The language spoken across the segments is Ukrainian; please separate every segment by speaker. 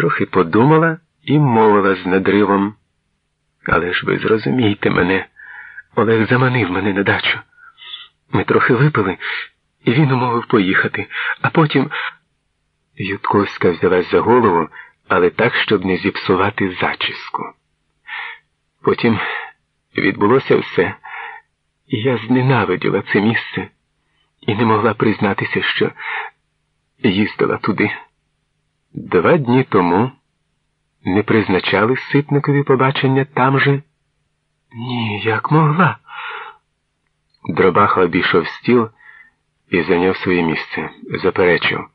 Speaker 1: Трохи подумала і мовила з надривом. Але ж ви зрозумійте мене, Олег заманив мене на дачу. Ми трохи випили, і він умовив поїхати, а потім. Ютковська взялась за голову, але так, щоб не зіпсувати зачіску. Потім відбулося все, і я зненавиділа це місце і не могла признатися, що їздила туди. Два дні тому не призначали ситникові побачення там же? Ні, як могла. Дробаха обійшов стіл і зайняв своє місце, заперечив.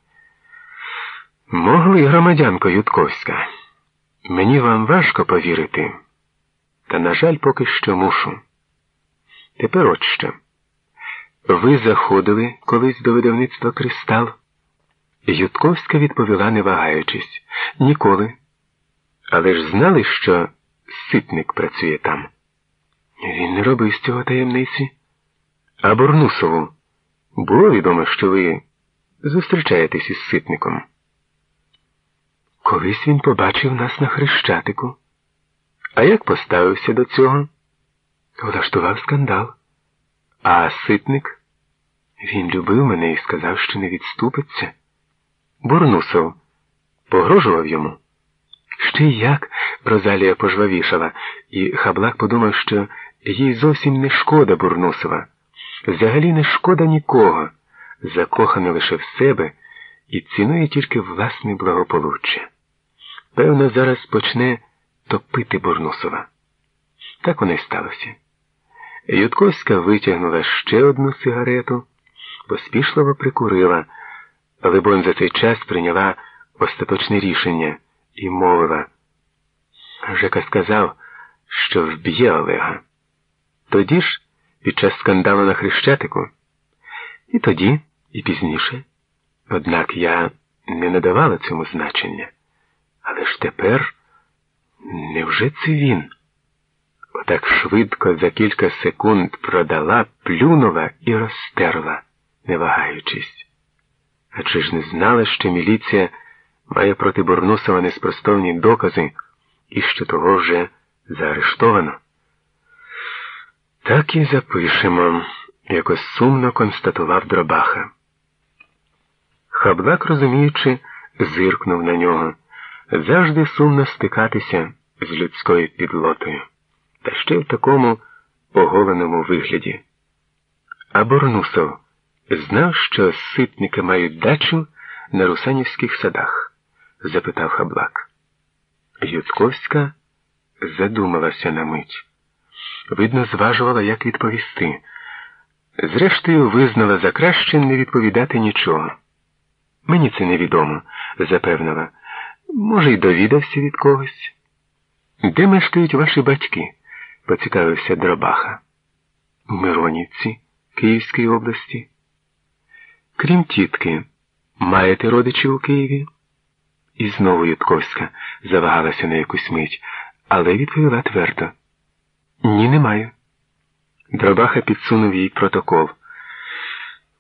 Speaker 1: Могли, громадянко Ютковська. Мені вам важко повірити, та, на жаль, поки що мушу. Тепер от що. Ви заходили колись до видавництва Кристал? Ютковська відповіла, не вагаючись, ніколи. Але ж знали, що ситник працює там. Він не робив з цього таємниці. А Борнусову було відомо, що ви зустрічаєтесь із ситником. Колись він побачив нас на хрещатику. А як поставився до цього? Влаштував скандал. А ситник? Він любив мене і сказав, що не відступиться. Бурнусов погрожував йому. Ще як Розалія пожвавішала, і Хаблак подумав, що їй зовсім не шкода Бурнусова. Взагалі не шкода нікого, закохана лише в себе і цінує тільки власне благополуччя. Певно, зараз почне топити Бурнусова. Так воно й сталося. Ютковська витягнула ще одну сигарету, поспішливо прикурила, але Бон за цей час прийняла остаточне рішення і мовила. Жека сказав, що вб'є Олега. Тоді ж, під час скандалу на Хрещатику, і тоді, і пізніше. Однак я не надавала цьому значення. Але ж тепер невже це він? Отак швидко за кілька секунд продала, плюнула і розтерла, не вагаючись. Адже ж не знала, що міліція має проти Бурнусова неспростовні докази і що того вже заарештовано. Так і запишемо, якось сумно констатував Дробаха. Хаблак, розуміючи, зиркнув на нього. Завжди сумно стикатися з людською підлотою, та ще в такому оголеному вигляді. А Борнусов знав, що ситники мають дачу на русанівських садах? запитав Хаблак. Юцковська задумалася на мить. Видно, зважувала, як відповісти. Зрештою, визнала за краще не відповідати нічого. Мені це невідомо, запевнила. Може, й довідався від когось. Де мешкають ваші батьки? поцікавився Дробаха. У Миронівці, Київської області. Крім тітки, маєте родичів у Києві? І знову Ютковська завагалася на якусь мить, але відповіла твердо. Ні, не маю. Дробаха підсунув їй протокол.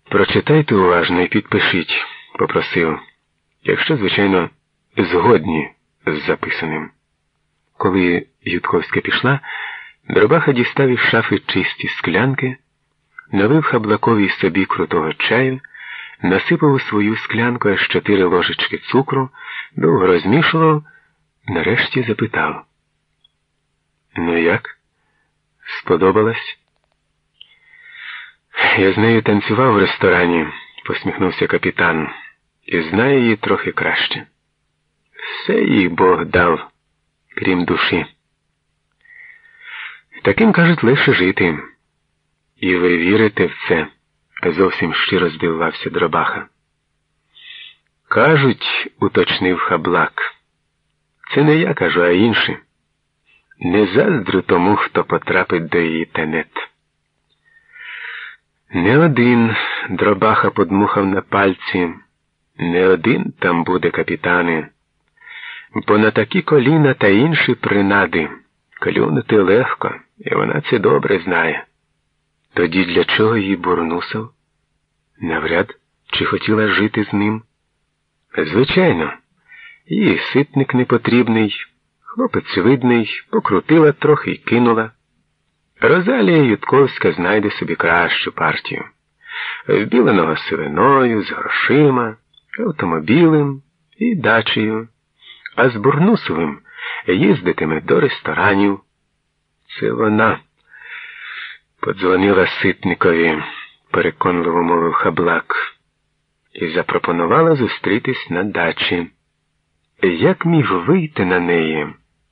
Speaker 1: Прочитайте уважно і підпишіть, попросив, якщо, звичайно, згодні з записаним. Коли Ютковська пішла, Дробаха дістав із шафи чисті склянки, налив хаблаковій собі крутого чаю, насипав у свою склянку аж чотири ложечки цукру, довго розмішував, нарешті запитав. Ну як? Сподобалась? Я з нею танцював в ресторані, посміхнувся капітан, і знаю її трохи краще. Все їй Бог дав, крім душі. Таким, кажуть, легше жити. І ви вірите в це? Зовсім щиро здивувався Дробаха. Кажуть, уточнив хаблак. Це не я кажу, а інші. Не заздрю тому, хто потрапить до її тенет. Не один дробаха подмухав на пальці, не один там буде капітани, бо на такі коліна та інші принади клюнути легко, і вона це добре знає. Тоді для чого її бурнусов? Навряд чи хотіла жити з ним? Звичайно, їй ситник непотрібний, хлопець видний, покрутила трохи й кинула. Розалія Ютковська знайде собі кращу партію, вбіленого сивиною, з грошима, автомобілем і дачею, а з Бурнусовим їздитиме до ресторанів. Це вона подзвонила ситникові, переконливо мовив хаблак, і запропонувала зустрітись на дачі. Як міг вийти на неї?